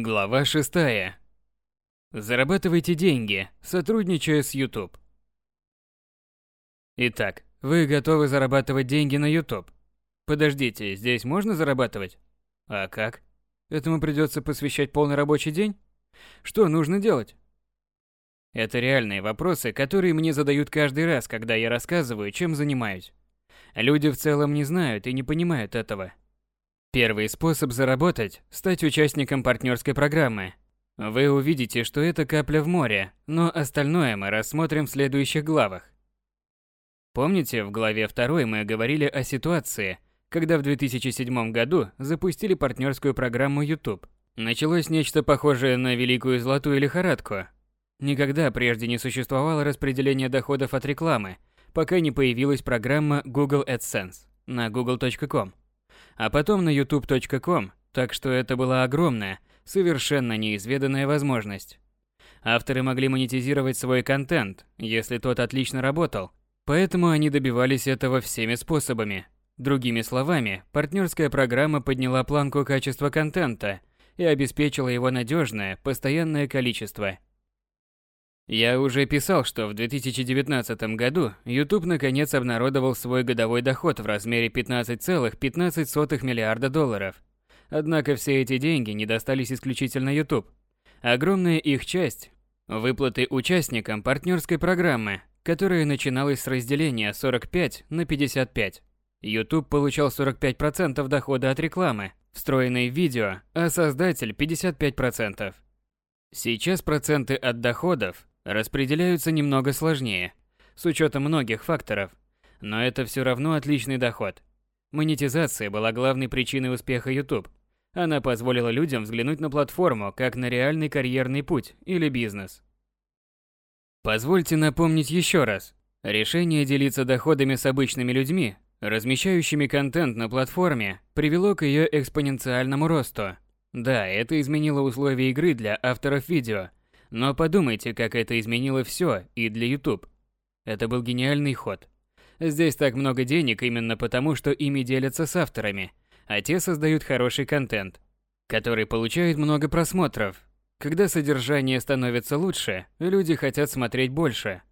Глава 6. Зарабатывайте деньги, сотрудничая с YouTube. Итак, вы готовы зарабатывать деньги на YouTube? Подождите, здесь можно зарабатывать? А как? Этому придется посвящать полный рабочий день? Что нужно делать? Это реальные вопросы, которые мне задают каждый раз, когда я рассказываю, чем занимаюсь. Люди в целом не знают и не понимают этого. Первый способ заработать – стать участником партнерской программы. Вы увидите, что это капля в море, но остальное мы рассмотрим в следующих главах. Помните, в главе 2 мы говорили о ситуации, когда в 2007 году запустили партнерскую программу YouTube. Началось нечто похожее на великую золотую лихорадку. Никогда прежде не существовало распределения доходов от рекламы, пока не появилась программа Google AdSense на google.com а потом на youtube.com, так что это была огромная, совершенно неизведанная возможность. Авторы могли монетизировать свой контент, если тот отлично работал, поэтому они добивались этого всеми способами. Другими словами, партнерская программа подняла планку качества контента и обеспечила его надежное, постоянное количество – я уже писал, что в 2019 году YouTube наконец обнародовал свой годовой доход в размере 15,15 ,15 миллиарда долларов. Однако все эти деньги не достались исключительно YouTube. Огромная их часть – выплаты участникам партнерской программы, которая начиналась с разделения 45 на 55. YouTube получал 45% дохода от рекламы, встроенной в видео, а создатель – 55%. Сейчас проценты от доходов распределяются немного сложнее, с учетом многих факторов, но это все равно отличный доход. Монетизация была главной причиной успеха YouTube. Она позволила людям взглянуть на платформу как на реальный карьерный путь или бизнес. Позвольте напомнить еще раз. Решение делиться доходами с обычными людьми, размещающими контент на платформе, привело к ее экспоненциальному росту. Да, это изменило условия игры для авторов видео – но подумайте, как это изменило все и для YouTube. Это был гениальный ход. Здесь так много денег именно потому, что ими делятся с авторами, а те создают хороший контент, который получает много просмотров. Когда содержание становится лучше, люди хотят смотреть больше.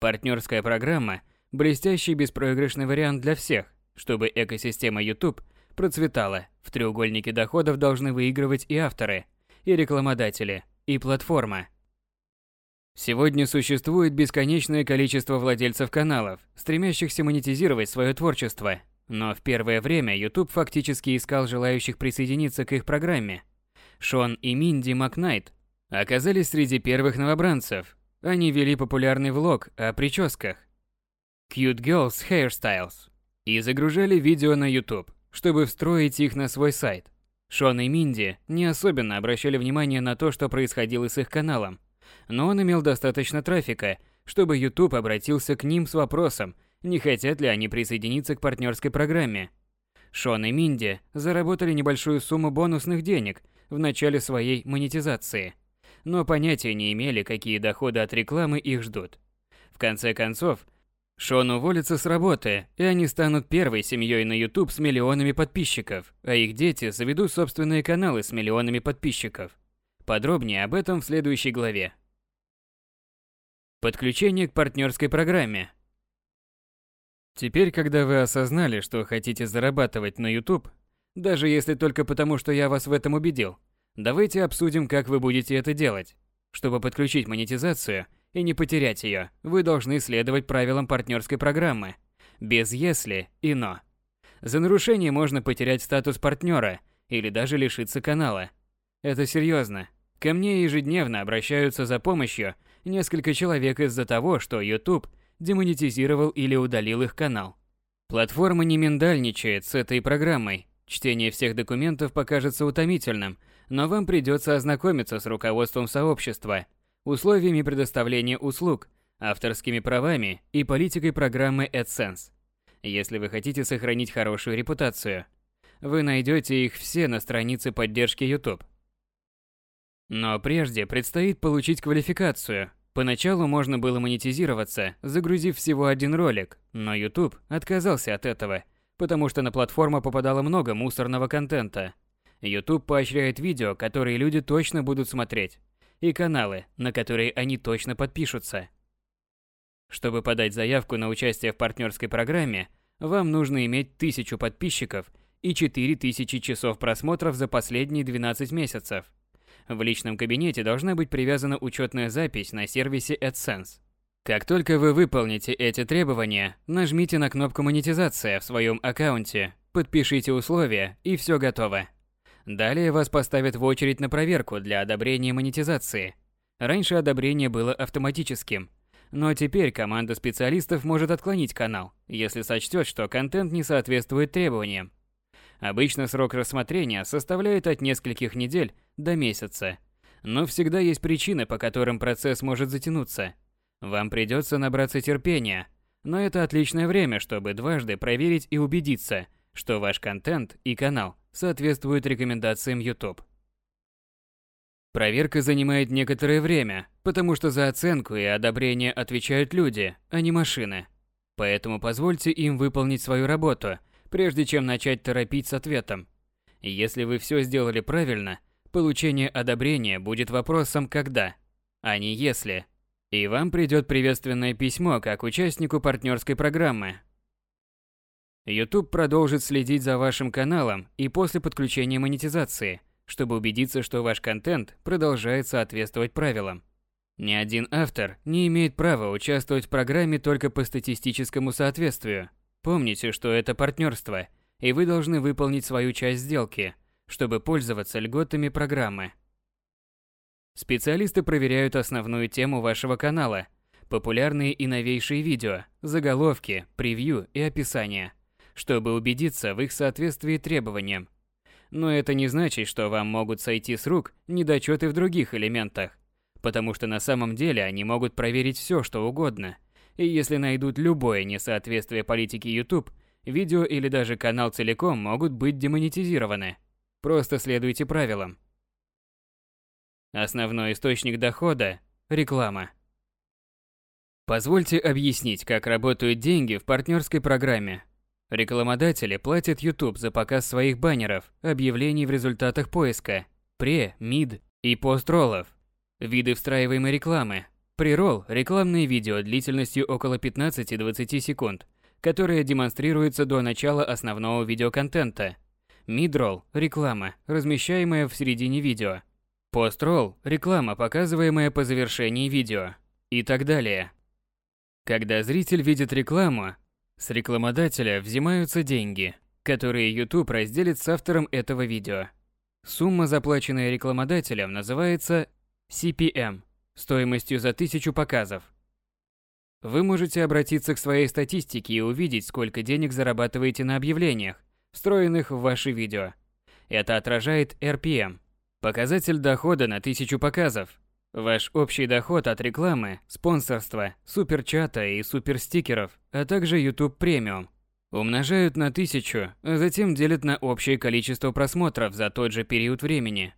Партнерская программа – блестящий беспроигрышный вариант для всех, чтобы экосистема YouTube процветала. В треугольнике доходов должны выигрывать и авторы, и рекламодатели – и платформа. Сегодня существует бесконечное количество владельцев каналов, стремящихся монетизировать свое творчество. Но в первое время YouTube фактически искал желающих присоединиться к их программе. Шон и Минди Макнайт оказались среди первых новобранцев. Они вели популярный влог о прическах Cute Girls Hairstyles и загружали видео на YouTube, чтобы встроить их на свой сайт. Шон и Минди не особенно обращали внимание на то, что происходило с их каналом, но он имел достаточно трафика, чтобы YouTube обратился к ним с вопросом, не хотят ли они присоединиться к партнерской программе. Шон и Минди заработали небольшую сумму бонусных денег в начале своей монетизации, но понятия не имели, какие доходы от рекламы их ждут. В конце концов, Шон уволится с работы, и они станут первой семьей на YouTube с миллионами подписчиков, а их дети заведут собственные каналы с миллионами подписчиков. Подробнее об этом в следующей главе. Подключение к партнерской программе. Теперь, когда вы осознали, что хотите зарабатывать на YouTube, даже если только потому, что я вас в этом убедил, давайте обсудим, как вы будете это делать. Чтобы подключить монетизацию – и не потерять ее, вы должны следовать правилам партнерской программы, без «если» и «но». За нарушение можно потерять статус партнера или даже лишиться канала. Это серьезно. Ко мне ежедневно обращаются за помощью несколько человек из-за того, что YouTube демонетизировал или удалил их канал. Платформа не миндальничает с этой программой. Чтение всех документов покажется утомительным, но вам придется ознакомиться с руководством сообщества условиями предоставления услуг, авторскими правами и политикой программы AdSense. Если вы хотите сохранить хорошую репутацию, вы найдете их все на странице поддержки YouTube. Но прежде предстоит получить квалификацию. Поначалу можно было монетизироваться, загрузив всего один ролик, но YouTube отказался от этого, потому что на платформу попадало много мусорного контента. YouTube поощряет видео, которые люди точно будут смотреть, и каналы, на которые они точно подпишутся. Чтобы подать заявку на участие в партнерской программе, вам нужно иметь 1000 подписчиков и 4000 часов просмотров за последние 12 месяцев. В личном кабинете должна быть привязана учетная запись на сервисе AdSense. Как только вы выполните эти требования, нажмите на кнопку «Монетизация» в своем аккаунте, подпишите условия и все готово. Далее вас поставят в очередь на проверку для одобрения монетизации. Раньше одобрение было автоматическим, но теперь команда специалистов может отклонить канал, если сочтет, что контент не соответствует требованиям. Обычно срок рассмотрения составляет от нескольких недель до месяца. Но всегда есть причины, по которым процесс может затянуться. Вам придется набраться терпения, но это отличное время, чтобы дважды проверить и убедиться, что ваш контент и канал соответствуют рекомендациям YouTube. Проверка занимает некоторое время, потому что за оценку и одобрение отвечают люди, а не машины. Поэтому позвольте им выполнить свою работу, прежде чем начать торопить с ответом. Если вы все сделали правильно, получение одобрения будет вопросом «когда», а не «если». И вам придет приветственное письмо как участнику партнерской программы, YouTube продолжит следить за вашим каналом и после подключения монетизации, чтобы убедиться, что ваш контент продолжает соответствовать правилам. Ни один автор не имеет права участвовать в программе только по статистическому соответствию. Помните, что это партнерство, и вы должны выполнить свою часть сделки, чтобы пользоваться льготами программы. Специалисты проверяют основную тему вашего канала, популярные и новейшие видео, заголовки, превью и описания – чтобы убедиться в их соответствии требованиям. Но это не значит, что вам могут сойти с рук недочеты в других элементах, потому что на самом деле они могут проверить все, что угодно. И если найдут любое несоответствие политике YouTube, видео или даже канал целиком могут быть демонетизированы. Просто следуйте правилам. Основной источник дохода – реклама. Позвольте объяснить, как работают деньги в партнерской программе, Рекламодатели платят YouTube за показ своих баннеров, объявлений в результатах поиска, пре, мид и пост-роллов. Виды встраиваемой рекламы. Преролл – рекламные видео длительностью около 15-20 секунд, которые демонстрируются до начала основного видеоконтента. Мидролл – реклама, размещаемая в середине видео. Пост-ролл – реклама, показываемая по завершении видео. И так далее. Когда зритель видит рекламу, с рекламодателя взимаются деньги, которые YouTube разделит с автором этого видео. Сумма, заплаченная рекламодателем, называется CPM, стоимостью за тысячу показов. Вы можете обратиться к своей статистике и увидеть, сколько денег зарабатываете на объявлениях, встроенных в ваши видео. Это отражает RPM, показатель дохода на тысячу показов, Ваш общий доход от рекламы, спонсорства, суперчата и суперстикеров, а также YouTube премиум умножают на тысячу, а затем делят на общее количество просмотров за тот же период времени.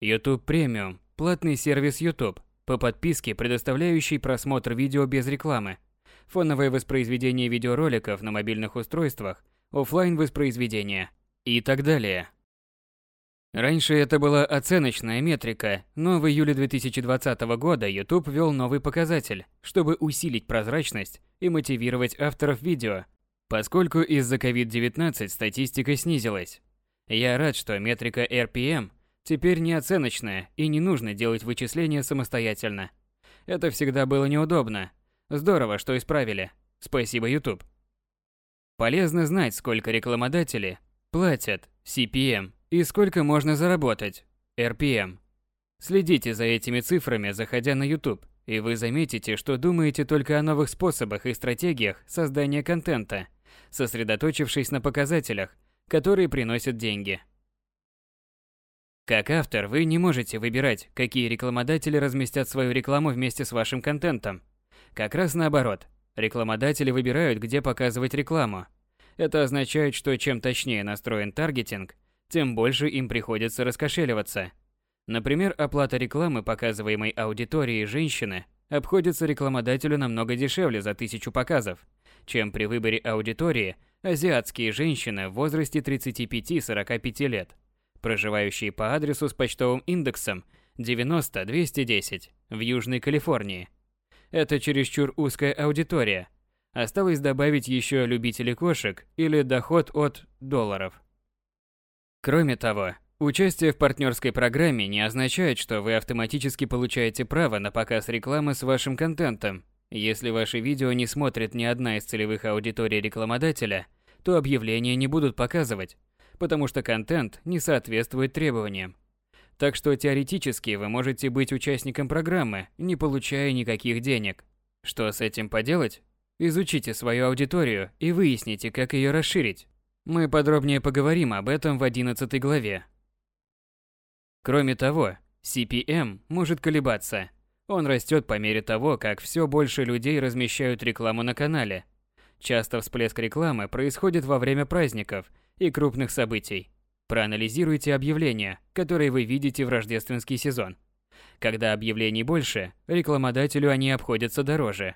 YouTube премиум – платный сервис YouTube, по подписке предоставляющий просмотр видео без рекламы, фоновое воспроизведение видеороликов на мобильных устройствах, офлайн воспроизведение и так далее. Раньше это была оценочная метрика, но в июле 2020 года YouTube ввел новый показатель, чтобы усилить прозрачность и мотивировать авторов видео, поскольку из-за COVID-19 статистика снизилась. Я рад, что метрика RPM теперь не оценочная и не нужно делать вычисления самостоятельно. Это всегда было неудобно. Здорово, что исправили. Спасибо, YouTube. Полезно знать, сколько рекламодатели платят CPM и сколько можно заработать? RPM. Следите за этими цифрами, заходя на YouTube, и вы заметите, что думаете только о новых способах и стратегиях создания контента, сосредоточившись на показателях, которые приносят деньги. Как автор, вы не можете выбирать, какие рекламодатели разместят свою рекламу вместе с вашим контентом. Как раз наоборот. Рекламодатели выбирают, где показывать рекламу. Это означает, что чем точнее настроен таргетинг, тем больше им приходится раскошеливаться. Например, оплата рекламы, показываемой аудитории женщины, обходится рекламодателю намного дешевле за тысячу показов, чем при выборе аудитории азиатские женщины в возрасте 35-45 лет. проживающие по адресу с почтовым индексом 90210 в Южной Калифорнии. Это чересчур узкая аудитория. Осталось добавить еще любители кошек или доход от долларов. Кроме того, участие в партнерской программе не означает, что вы автоматически получаете право на показ рекламы с вашим контентом. Если ваши видео не смотрит ни одна из целевых аудиторий рекламодателя, то объявления не будут показывать, потому что контент не соответствует требованиям. Так что теоретически вы можете быть участником программы, не получая никаких денег. Что с этим поделать? Изучите свою аудиторию и выясните, как ее расширить. Мы подробнее поговорим об этом в 11 главе. Кроме того, CPM может колебаться. Он растет по мере того, как все больше людей размещают рекламу на канале. Часто всплеск рекламы происходит во время праздников и крупных событий. Проанализируйте объявления, которые вы видите в рождественский сезон. Когда объявлений больше, рекламодателю они обходятся дороже.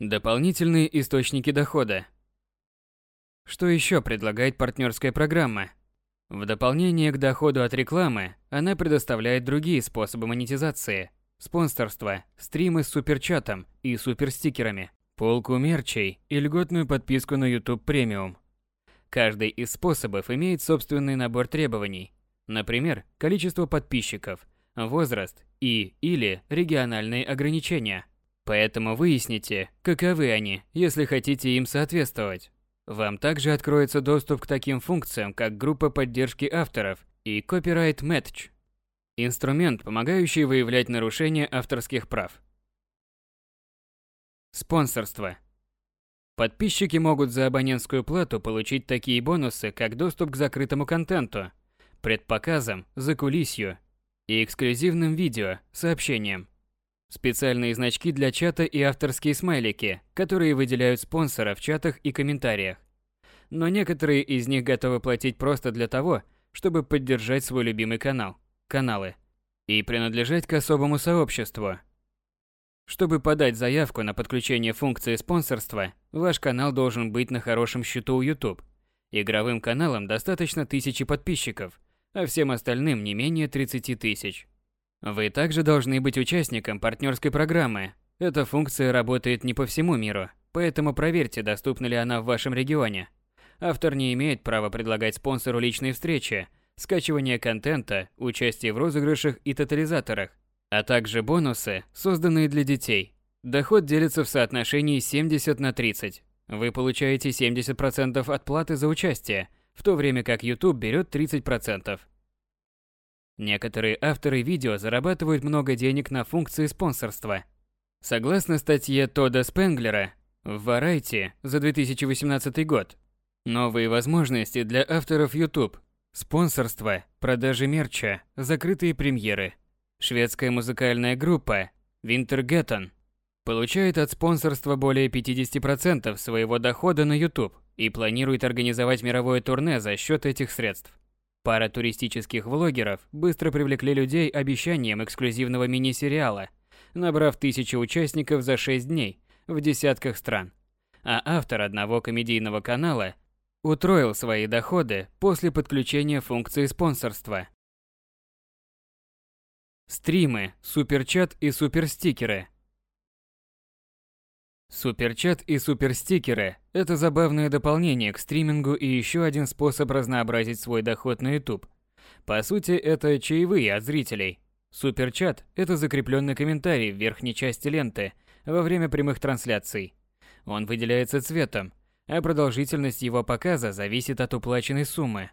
Дополнительные источники дохода. Что еще предлагает партнерская программа? В дополнение к доходу от рекламы, она предоставляет другие способы монетизации. Спонсорство, стримы с суперчатом и суперстикерами, полку мерчей и льготную подписку на YouTube Premium. Каждый из способов имеет собственный набор требований. Например, количество подписчиков, возраст и или региональные ограничения. Поэтому выясните, каковы они, если хотите им соответствовать. Вам также откроется доступ к таким функциям, как группа поддержки авторов и Copyright Match. Инструмент, помогающий выявлять нарушения авторских прав. Спонсорство. Подписчики могут за абонентскую плату получить такие бонусы, как доступ к закрытому контенту, предпоказам, закулисью и эксклюзивным видео, сообщениям. Специальные значки для чата и авторские смайлики, которые выделяют спонсора в чатах и комментариях. Но некоторые из них готовы платить просто для того, чтобы поддержать свой любимый канал, каналы, и принадлежать к особому сообществу, чтобы подать заявку на подключение функции спонсорства, ваш канал должен быть на хорошем счету у YouTube. Игровым каналам достаточно тысячи подписчиков, а всем остальным не менее 30 тысяч. Вы также должны быть участником партнерской программы. Эта функция работает не по всему миру, поэтому проверьте, доступна ли она в вашем регионе. Автор не имеет права предлагать спонсору личные встречи, скачивание контента, участие в розыгрышах и тотализаторах, а также бонусы, созданные для детей. Доход делится в соотношении 70 на 30. Вы получаете 70% от платы за участие, в то время как YouTube берет 30%. Некоторые авторы видео зарабатывают много денег на функции спонсорства. Согласно статье Тода Спенглера в Variety за 2018 год, новые возможности для авторов YouTube, спонсорство, продажи мерча, закрытые премьеры – Шведская музыкальная группа Wintergatan получает от спонсорства более 50% своего дохода на YouTube и планирует организовать мировое турне за счет этих средств. Пара туристических влогеров быстро привлекли людей обещанием эксклюзивного мини-сериала, набрав тысячи участников за 6 дней в десятках стран. А автор одного комедийного канала утроил свои доходы после подключения функции спонсорства. Стримы, суперчат и суперстикеры. Суперчат и суперстикеры – это забавное дополнение к стримингу и еще один способ разнообразить свой доход на YouTube. По сути, это чаевые от зрителей. Суперчат – это закрепленный комментарий в верхней части ленты во время прямых трансляций. Он выделяется цветом, а продолжительность его показа зависит от уплаченной суммы.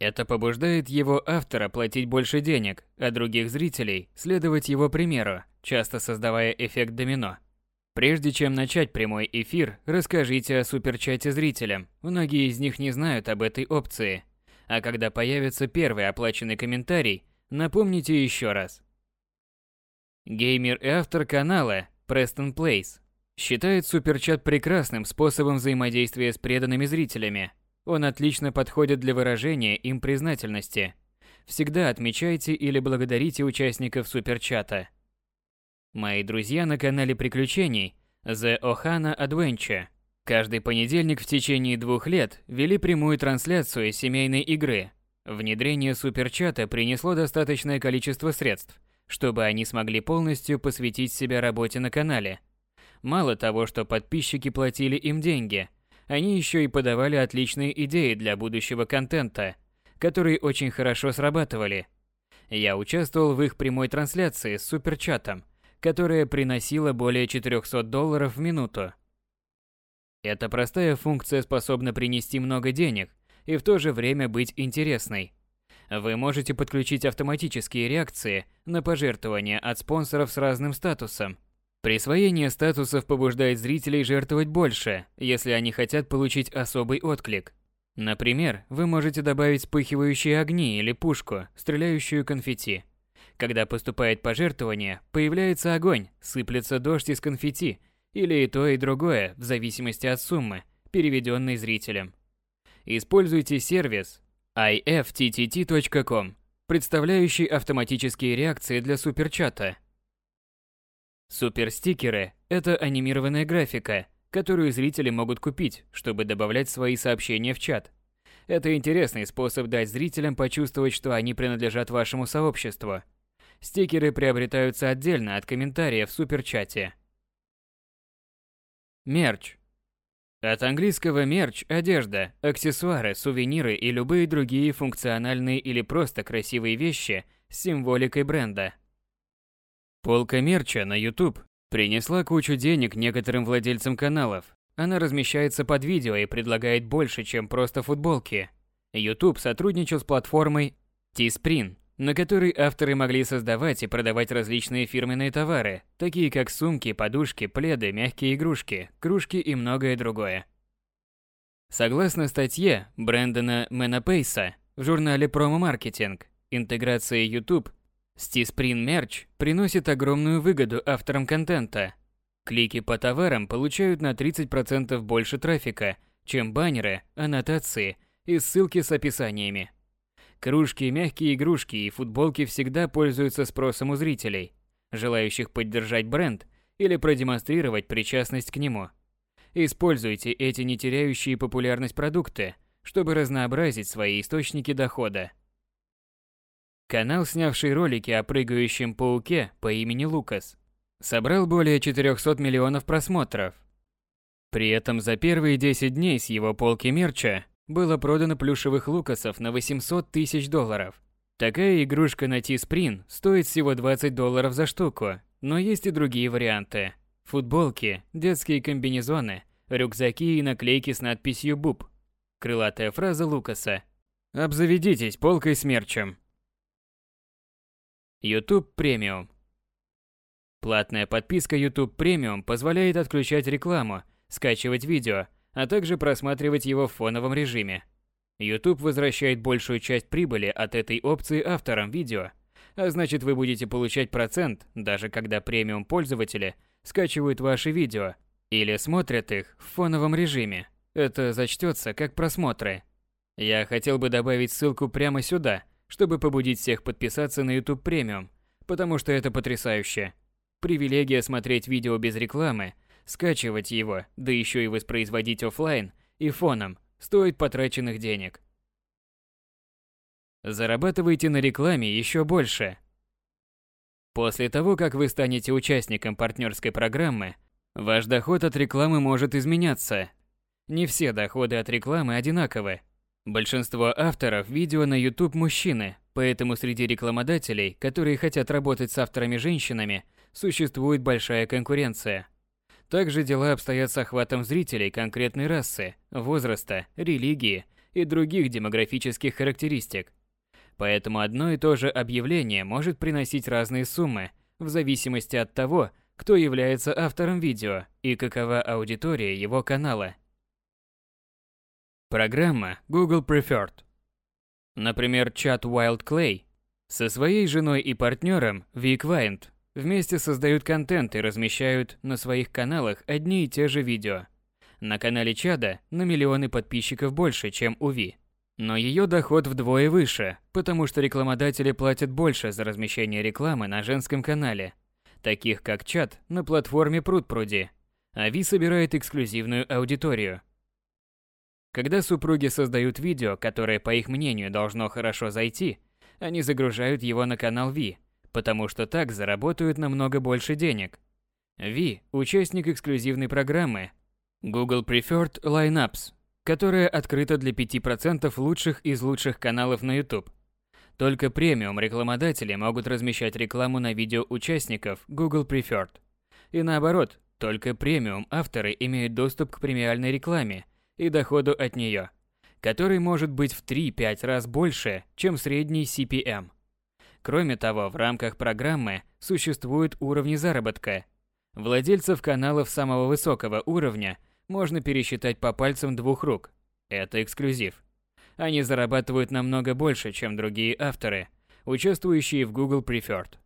Это побуждает его автора платить больше денег, а других зрителей следовать его примеру, часто создавая эффект домино. Прежде чем начать прямой эфир, расскажите о суперчате зрителям. Многие из них не знают об этой опции. А когда появится первый оплаченный комментарий, напомните еще раз. Геймер и автор канала Preston Place считает суперчат прекрасным способом взаимодействия с преданными зрителями, он отлично подходит для выражения им признательности. Всегда отмечайте или благодарите участников суперчата. Мои друзья на канале приключений The Ohana Adventure каждый понедельник в течение двух лет вели прямую трансляцию семейной игры. Внедрение суперчата принесло достаточное количество средств, чтобы они смогли полностью посвятить себя работе на канале. Мало того, что подписчики платили им деньги, они еще и подавали отличные идеи для будущего контента, которые очень хорошо срабатывали. Я участвовал в их прямой трансляции с суперчатом, которая приносила более 400 долларов в минуту. Эта простая функция способна принести много денег и в то же время быть интересной. Вы можете подключить автоматические реакции на пожертвования от спонсоров с разным статусом. Присвоение статусов побуждает зрителей жертвовать больше, если они хотят получить особый отклик. Например, вы можете добавить вспыхивающие огни или пушку, стреляющую конфетти. Когда поступает пожертвование, появляется огонь, сыплется дождь из конфетти – или и то, и другое, в зависимости от суммы, переведенной зрителем. Используйте сервис ifttt.com, представляющий автоматические реакции для суперчата. Суперстикеры – это анимированная графика, которую зрители могут купить, чтобы добавлять свои сообщения в чат. Это интересный способ дать зрителям почувствовать, что они принадлежат вашему сообществу. Стикеры приобретаются отдельно от комментариев в суперчате. Мерч. От английского мерч – одежда, аксессуары, сувениры и любые другие функциональные или просто красивые вещи с символикой бренда. Полка мерча на YouTube принесла кучу денег некоторым владельцам каналов. Она размещается под видео и предлагает больше, чем просто футболки. YouTube сотрудничал с платформой Teespring, на которой авторы могли создавать и продавать различные фирменные товары, такие как сумки, подушки, пледы, мягкие игрушки, кружки и многое другое. Согласно статье Брэндона Менапейса в журнале Marketing, интеграция YouTube с Teespring Merch приносит огромную выгоду авторам контента. Клики по товарам получают на 30% больше трафика, чем баннеры, аннотации и ссылки с описаниями. Кружки, мягкие игрушки и футболки всегда пользуются спросом у зрителей, желающих поддержать бренд или продемонстрировать причастность к нему. Используйте эти не теряющие популярность продукты, чтобы разнообразить свои источники дохода. Канал, снявший ролики о прыгающем пауке по имени Лукас, собрал более 400 миллионов просмотров. При этом за первые 10 дней с его полки мерча было продано плюшевых лукасов на 800 тысяч долларов. Такая игрушка на T-Spring стоит всего 20 долларов за штуку, но есть и другие варианты. Футболки, детские комбинезоны, рюкзаки и наклейки с надписью «Буб». Крылатая фраза Лукаса. Обзаведитесь полкой с. YouTube Premium Платная подписка YouTube Premium позволяет отключать рекламу, скачивать видео, а также просматривать его в фоновом режиме. YouTube возвращает большую часть прибыли от этой опции авторам видео, а значит вы будете получать процент, даже когда премиум пользователи скачивают ваши видео или смотрят их в фоновом режиме. Это зачтется как просмотры. Я хотел бы добавить ссылку прямо сюда, чтобы побудить всех подписаться на YouTube премиум, потому что это потрясающе. Привилегия смотреть видео без рекламы Скачивать его, да еще и воспроизводить офлайн и фоном, стоит потраченных денег. Зарабатывайте на рекламе еще больше. После того, как вы станете участником партнерской программы, ваш доход от рекламы может изменяться. Не все доходы от рекламы одинаковы. Большинство авторов видео на YouTube мужчины, поэтому среди рекламодателей, которые хотят работать с авторами-женщинами, существует большая конкуренция. Также дела обстоят с охватом зрителей конкретной расы, возраста, религии и других демографических характеристик. Поэтому одно и то же объявление может приносить разные суммы в зависимости от того, кто является автором видео и какова аудитория его канала. Программа Google Preferred. Например, чат Wild Clay со своей женой и партнером Vic Вайнт Вместе создают контент и размещают на своих каналах одни и те же видео. На канале Чада на миллионы подписчиков больше, чем у Ви. Но ее доход вдвое выше, потому что рекламодатели платят больше за размещение рекламы на женском канале, таких как Чат на платформе Пруд-Пруди, а Ви собирает эксклюзивную аудиторию. Когда супруги создают видео, которое, по их мнению, должно хорошо зайти, они загружают его на канал Ви, потому что так заработают намного больше денег. Ви – участник эксклюзивной программы Google Preferred Lineups, которая открыта для 5% лучших из лучших каналов на YouTube. Только премиум рекламодатели могут размещать рекламу на видео участников Google Preferred. И наоборот, только премиум авторы имеют доступ к премиальной рекламе и доходу от нее, который может быть в 3-5 раз больше, чем средний CPM. Кроме того, в рамках программы существуют уровни заработка. Владельцев каналов самого высокого уровня можно пересчитать по пальцам двух рук. Это эксклюзив. Они зарабатывают намного больше, чем другие авторы, участвующие в Google Preferred.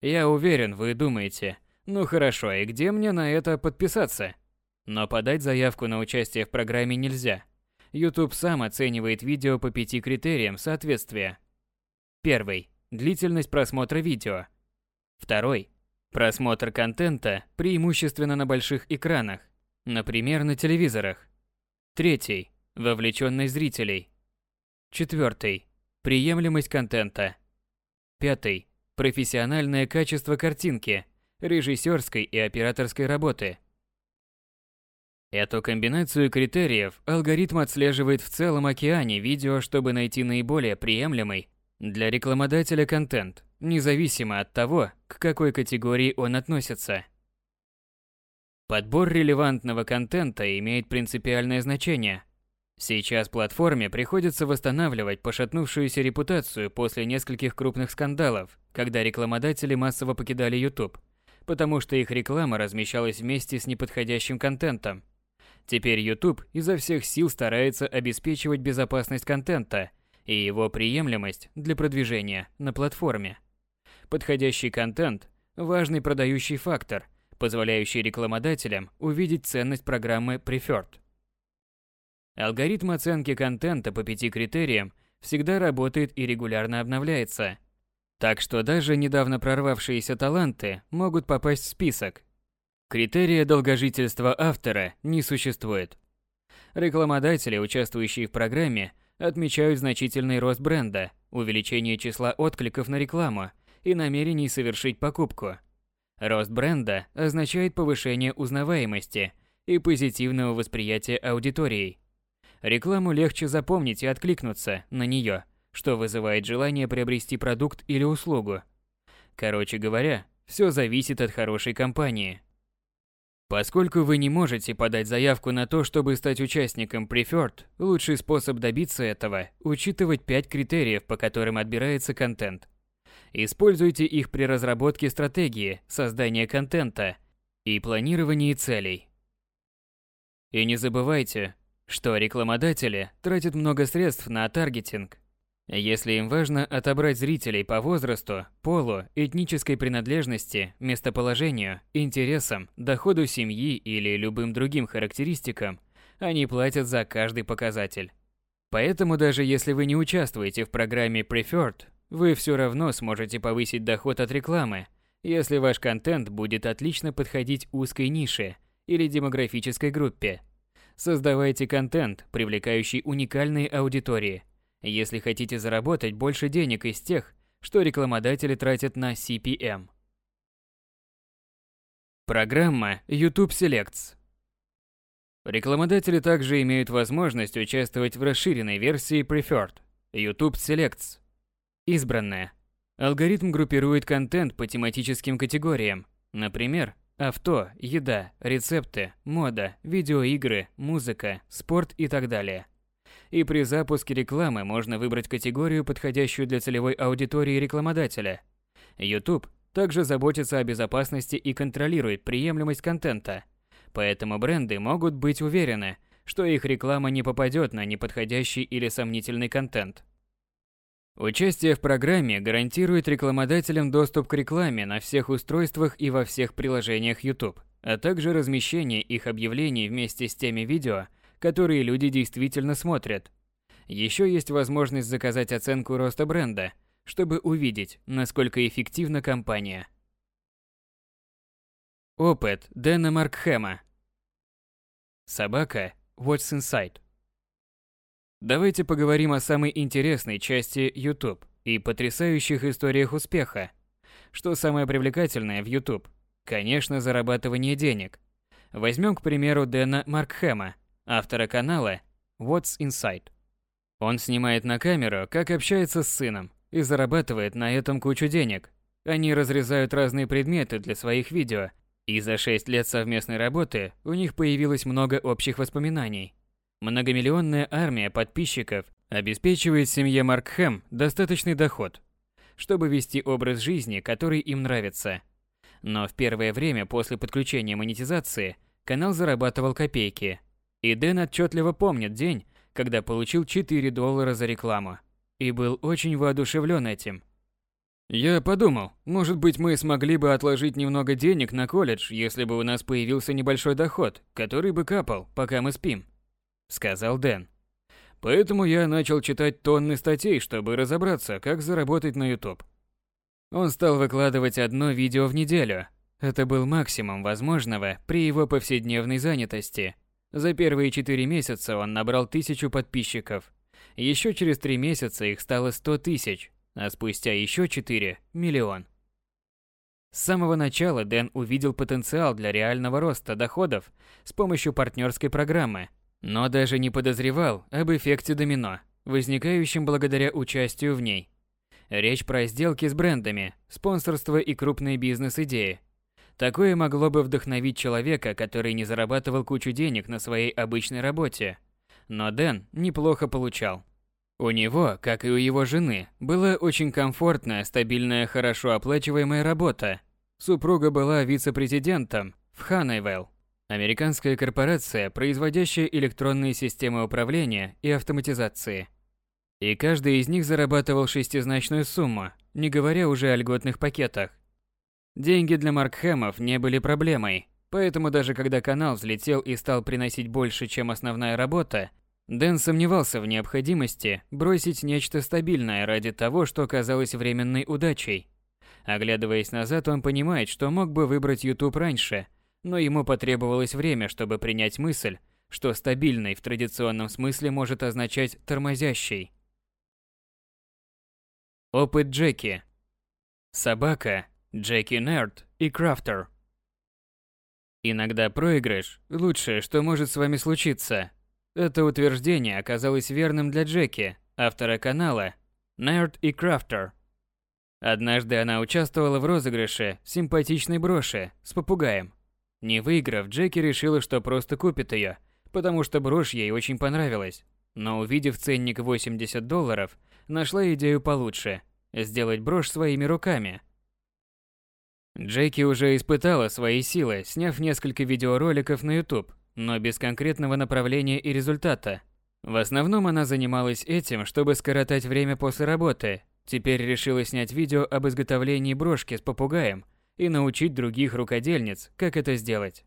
Я уверен, вы думаете, ну хорошо, и где мне на это подписаться? Но подать заявку на участие в программе нельзя. YouTube сам оценивает видео по пяти критериям соответствия. Первый. Длительность просмотра видео. Второй. Просмотр контента преимущественно на больших экранах, например, на телевизорах. Третий. Вовлеченность зрителей. Четвертый. Приемлемость контента. Пятый. Профессиональное качество картинки, режиссерской и операторской работы. Эту комбинацию критериев алгоритм отслеживает в целом океане видео, чтобы найти наиболее приемлемый для рекламодателя контент, независимо от того, к какой категории он относится. Подбор релевантного контента имеет принципиальное значение – Сейчас платформе приходится восстанавливать пошатнувшуюся репутацию после нескольких крупных скандалов, когда рекламодатели массово покидали YouTube, потому что их реклама размещалась вместе с неподходящим контентом. Теперь YouTube изо всех сил старается обеспечивать безопасность контента и его приемлемость для продвижения на платформе. Подходящий контент – важный продающий фактор, позволяющий рекламодателям увидеть ценность программы Preferred. Алгоритм оценки контента по пяти критериям всегда работает и регулярно обновляется. Так что даже недавно прорвавшиеся таланты могут попасть в список. Критерия долгожительства автора не существует. Рекламодатели, участвующие в программе, отмечают значительный рост бренда, увеличение числа откликов на рекламу и намерений совершить покупку. Рост бренда означает повышение узнаваемости и позитивного восприятия аудиторией. Рекламу легче запомнить и откликнуться на нее, что вызывает желание приобрести продукт или услугу. Короче говоря, все зависит от хорошей компании. Поскольку вы не можете подать заявку на то, чтобы стать участником Preferred, лучший способ добиться этого – учитывать 5 критериев, по которым отбирается контент. Используйте их при разработке стратегии, создания контента и планировании целей. И не забывайте, что рекламодатели тратят много средств на таргетинг. Если им важно отобрать зрителей по возрасту, полу, этнической принадлежности, местоположению, интересам, доходу семьи или любым другим характеристикам, они платят за каждый показатель. Поэтому даже если вы не участвуете в программе Preferred, вы все равно сможете повысить доход от рекламы, если ваш контент будет отлично подходить узкой нише или демографической группе – Создавайте контент, привлекающий уникальные аудитории. Если хотите заработать больше денег из тех, что рекламодатели тратят на CPM. Программа YouTube Selects. Рекламодатели также имеют возможность участвовать в расширенной версии Preferred YouTube Selects. Избранное. Алгоритм группирует контент по тематическим категориям. Например, Авто, еда, рецепты, мода, видеоигры, музыка, спорт и так далее. И при запуске рекламы можно выбрать категорию, подходящую для целевой аудитории рекламодателя. YouTube также заботится о безопасности и контролирует приемлемость контента. Поэтому бренды могут быть уверены, что их реклама не попадет на неподходящий или сомнительный контент. Участие в программе гарантирует рекламодателям доступ к рекламе на всех устройствах и во всех приложениях YouTube, а также размещение их объявлений вместе с теми видео, которые люди действительно смотрят. Еще есть возможность заказать оценку роста бренда, чтобы увидеть, насколько эффективна компания. Опыт Дэна Маркхэма Собака What's Inside Давайте поговорим о самой интересной части YouTube и потрясающих историях успеха. Что самое привлекательное в YouTube? Конечно, зарабатывание денег. Возьмем, к примеру, Дэна Маркхэма, автора канала What's Inside. Он снимает на камеру, как общается с сыном, и зарабатывает на этом кучу денег. Они разрезают разные предметы для своих видео, и за 6 лет совместной работы у них появилось много общих воспоминаний. Многомиллионная армия подписчиков обеспечивает семье Маркхэм достаточный доход, чтобы вести образ жизни, который им нравится. Но в первое время после подключения монетизации канал зарабатывал копейки. И Дэн отчетливо помнит день, когда получил 4 доллара за рекламу. И был очень воодушевлен этим. Я подумал, может быть мы смогли бы отложить немного денег на колледж, если бы у нас появился небольшой доход, который бы капал, пока мы спим. Сказал Дэн. Поэтому я начал читать тонны статей, чтобы разобраться, как заработать на YouTube. Он стал выкладывать одно видео в неделю. Это был максимум возможного при его повседневной занятости. За первые четыре месяца он набрал тысячу подписчиков. Еще через три месяца их стало сто тысяч, а спустя еще четыре – миллион. С самого начала Дэн увидел потенциал для реального роста доходов с помощью партнерской программы – но даже не подозревал об эффекте домино, возникающем благодаря участию в ней. Речь про сделки с брендами, спонсорство и крупные бизнес-идеи. Такое могло бы вдохновить человека, который не зарабатывал кучу денег на своей обычной работе. Но Дэн неплохо получал. У него, как и у его жены, была очень комфортная, стабильная, хорошо оплачиваемая работа. Супруга была вице-президентом в Ханайвелл, Американская корпорация, производящая электронные системы управления и автоматизации. И каждый из них зарабатывал шестизначную сумму, не говоря уже о льготных пакетах. Деньги для Маркхэмов не были проблемой, поэтому даже когда канал взлетел и стал приносить больше, чем основная работа, Дэн сомневался в необходимости бросить нечто стабильное ради того, что казалось временной удачей. Оглядываясь назад, он понимает, что мог бы выбрать YouTube раньше – но ему потребовалось время, чтобы принять мысль, что стабильный в традиционном смысле может означать тормозящий. Опыт Джеки. Собака, Джеки Нерд и Крафтер. Иногда проигрыш – лучшее, что может с вами случиться. Это утверждение оказалось верным для Джеки, автора канала Nerd и Крафтер. Однажды она участвовала в розыгрыше симпатичной броши с попугаем. Не выиграв, Джеки решила, что просто купит ее, потому что брошь ей очень понравилась. Но увидев ценник 80 долларов, нашла идею получше – сделать брошь своими руками. Джеки уже испытала свои силы, сняв несколько видеороликов на YouTube, но без конкретного направления и результата. В основном она занималась этим, чтобы скоротать время после работы. Теперь решила снять видео об изготовлении брошки с попугаем и научить других рукодельниц, как это сделать.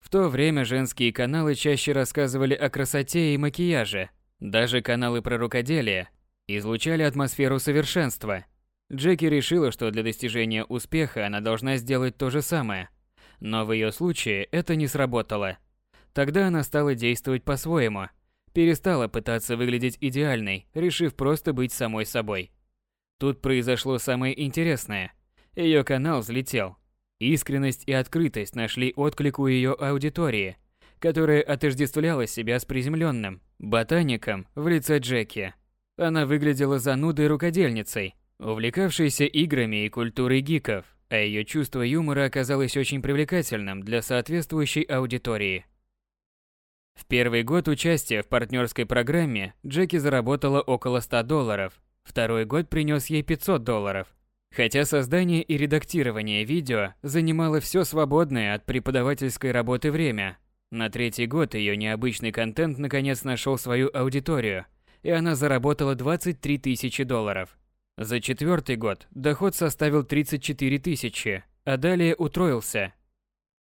В то время женские каналы чаще рассказывали о красоте и макияже. Даже каналы про рукоделие излучали атмосферу совершенства. Джеки решила, что для достижения успеха она должна сделать то же самое. Но в ее случае это не сработало. Тогда она стала действовать по-своему. Перестала пытаться выглядеть идеальной, решив просто быть самой собой. Тут произошло самое интересное – ее канал взлетел. Искренность и открытость нашли отклик у ее аудитории, которая отождествляла себя с приземленным ботаником в лице Джеки. Она выглядела занудой рукодельницей, увлекавшейся играми и культурой гиков, а ее чувство юмора оказалось очень привлекательным для соответствующей аудитории. В первый год участия в партнерской программе Джеки заработала около 100 долларов, второй год принес ей 500 долларов, Хотя создание и редактирование видео занимало все свободное от преподавательской работы время, на третий год ее необычный контент наконец нашел свою аудиторию, и она заработала 23 тысячи долларов. За четвертый год доход составил 34 тысячи, а далее утроился.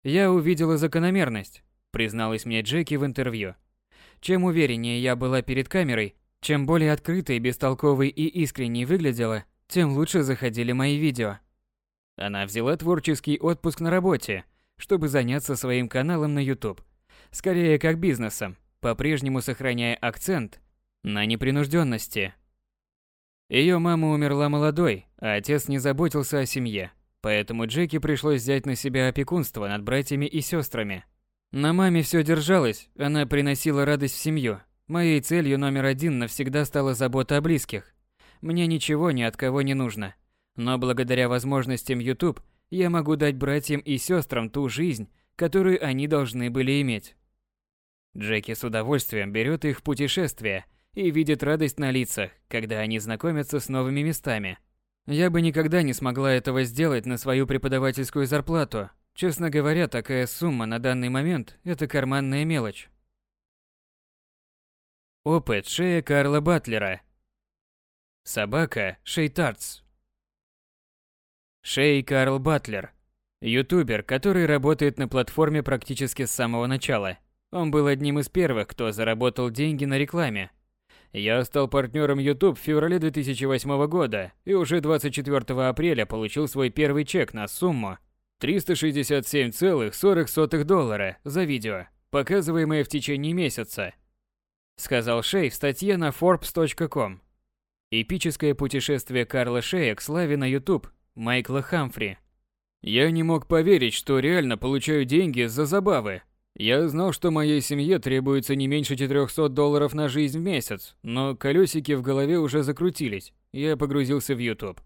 «Я увидела закономерность», – призналась мне Джеки в интервью. Чем увереннее я была перед камерой, чем более открытой, бестолковой и искренней выглядела, тем лучше заходили мои видео. Она взяла творческий отпуск на работе, чтобы заняться своим каналом на YouTube. Скорее как бизнесом. по-прежнему сохраняя акцент на непринужденности. Ее мама умерла молодой, а отец не заботился о семье, поэтому Джеки пришлось взять на себя опекунство над братьями и сестрами. На маме все держалось, она приносила радость в семью. Моей целью номер один навсегда стала забота о близких. Мне ничего ни от кого не нужно. Но благодаря возможностям YouTube я могу дать братьям и сестрам ту жизнь, которую они должны были иметь. Джеки с удовольствием берет их в путешествие и видит радость на лицах, когда они знакомятся с новыми местами. Я бы никогда не смогла этого сделать на свою преподавательскую зарплату. Честно говоря, такая сумма на данный момент – это карманная мелочь. Опыт шея Карла Батлера. Собака Шейтартс. Шей Карл Батлер. Ютубер, который работает на платформе практически с самого начала. Он был одним из первых, кто заработал деньги на рекламе. Я стал партнером YouTube в феврале 2008 года и уже 24 апреля получил свой первый чек на сумму 367,40 доллара за видео, показываемое в течение месяца. Сказал Шей в статье на Forbes.com. Эпическое путешествие Карла Шея к славе на YouTube Майкла Хамфри. Я не мог поверить, что реально получаю деньги за забавы. Я знал, что моей семье требуется не меньше 400 долларов на жизнь в месяц, но колесики в голове уже закрутились. Я погрузился в YouTube.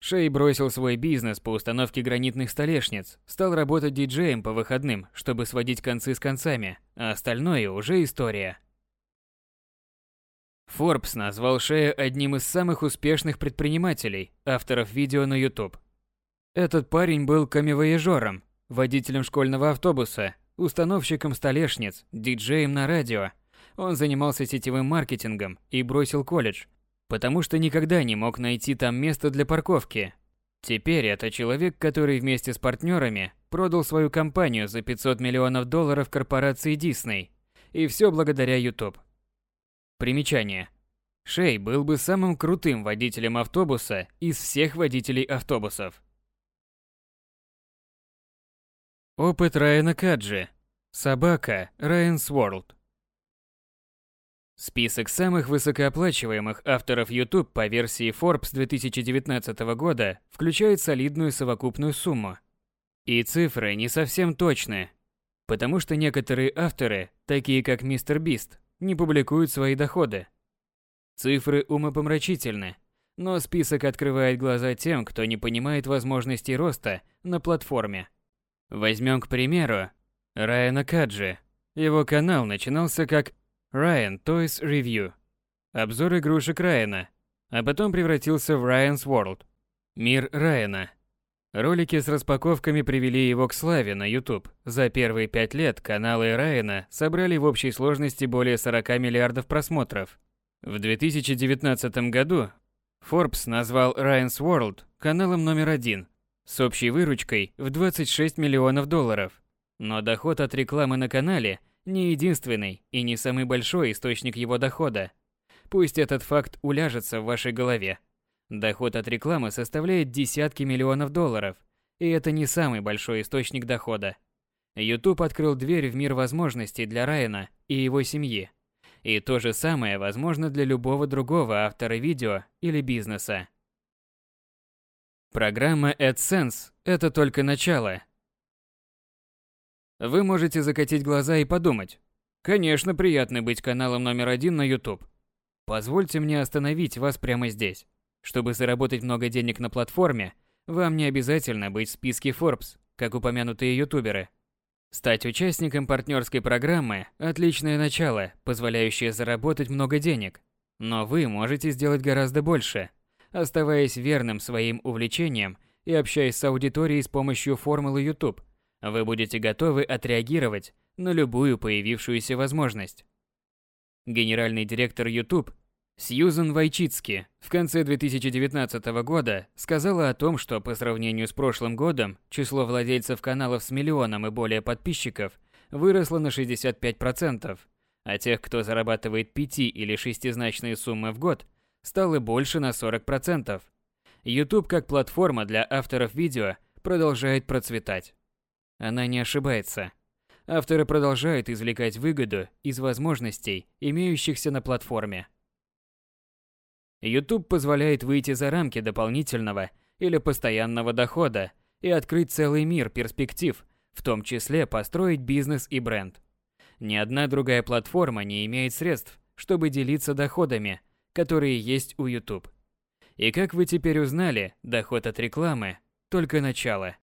Шей бросил свой бизнес по установке гранитных столешниц, стал работать диджеем по выходным, чтобы сводить концы с концами, а остальное уже история. Forbes назвал Шея одним из самых успешных предпринимателей, авторов видео на YouTube. Этот парень был камевояжером, водителем школьного автобуса, установщиком столешниц, диджеем на радио. Он занимался сетевым маркетингом и бросил колледж, потому что никогда не мог найти там место для парковки. Теперь это человек, который вместе с партнерами продал свою компанию за 500 миллионов долларов корпорации Disney. И все благодаря YouTube. Примечание. Шей был бы самым крутым водителем автобуса из всех водителей автобусов. Опыт Райана Каджи. Собака Райан's World. Список самых высокооплачиваемых авторов YouTube по версии Forbes 2019 года включает солидную совокупную сумму. И цифры не совсем точные, потому что некоторые авторы, такие как Мистер Бист, не публикуют свои доходы. Цифры умопомрачительны, но список открывает глаза тем, кто не понимает возможностей роста на платформе. Возьмем, к примеру, Райана Каджи. Его канал начинался как Ryan Toys Review, обзор игрушек Райана, а потом превратился в Ryan's World, мир Райана. Ролики с распаковками привели его к славе на YouTube. За первые пять лет каналы Райана собрали в общей сложности более 40 миллиардов просмотров. В 2019 году Forbes назвал Ryan's World каналом номер один с общей выручкой в 26 миллионов долларов. Но доход от рекламы на канале не единственный и не самый большой источник его дохода. Пусть этот факт уляжется в вашей голове. Доход от рекламы составляет десятки миллионов долларов, и это не самый большой источник дохода. YouTube открыл дверь в мир возможностей для Райана и его семьи. И то же самое возможно для любого другого автора видео или бизнеса. Программа AdSense – это только начало. Вы можете закатить глаза и подумать, конечно, приятно быть каналом номер один на YouTube. Позвольте мне остановить вас прямо здесь. Чтобы заработать много денег на платформе, вам не обязательно быть в списке Forbes, как упомянутые ютуберы. Стать участником партнерской программы – отличное начало, позволяющее заработать много денег. Но вы можете сделать гораздо больше, оставаясь верным своим увлечениям и общаясь с аудиторией с помощью формулы YouTube. Вы будете готовы отреагировать на любую появившуюся возможность. Генеральный директор YouTube Сьюзен Вайчицки в конце 2019 года сказала о том, что по сравнению с прошлым годом число владельцев каналов с миллионом и более подписчиков выросло на 65%, а тех, кто зарабатывает пяти- или шестизначные суммы в год, стало больше на 40%. YouTube как платформа для авторов видео продолжает процветать. Она не ошибается. авторы продолжают извлекать выгоду из возможностей, имеющихся на платформе. YouTube позволяет выйти за рамки дополнительного или постоянного дохода и открыть целый мир перспектив, в том числе построить бизнес и бренд. Ни одна другая платформа не имеет средств, чтобы делиться доходами, которые есть у YouTube. И как вы теперь узнали, доход от рекламы – только начало.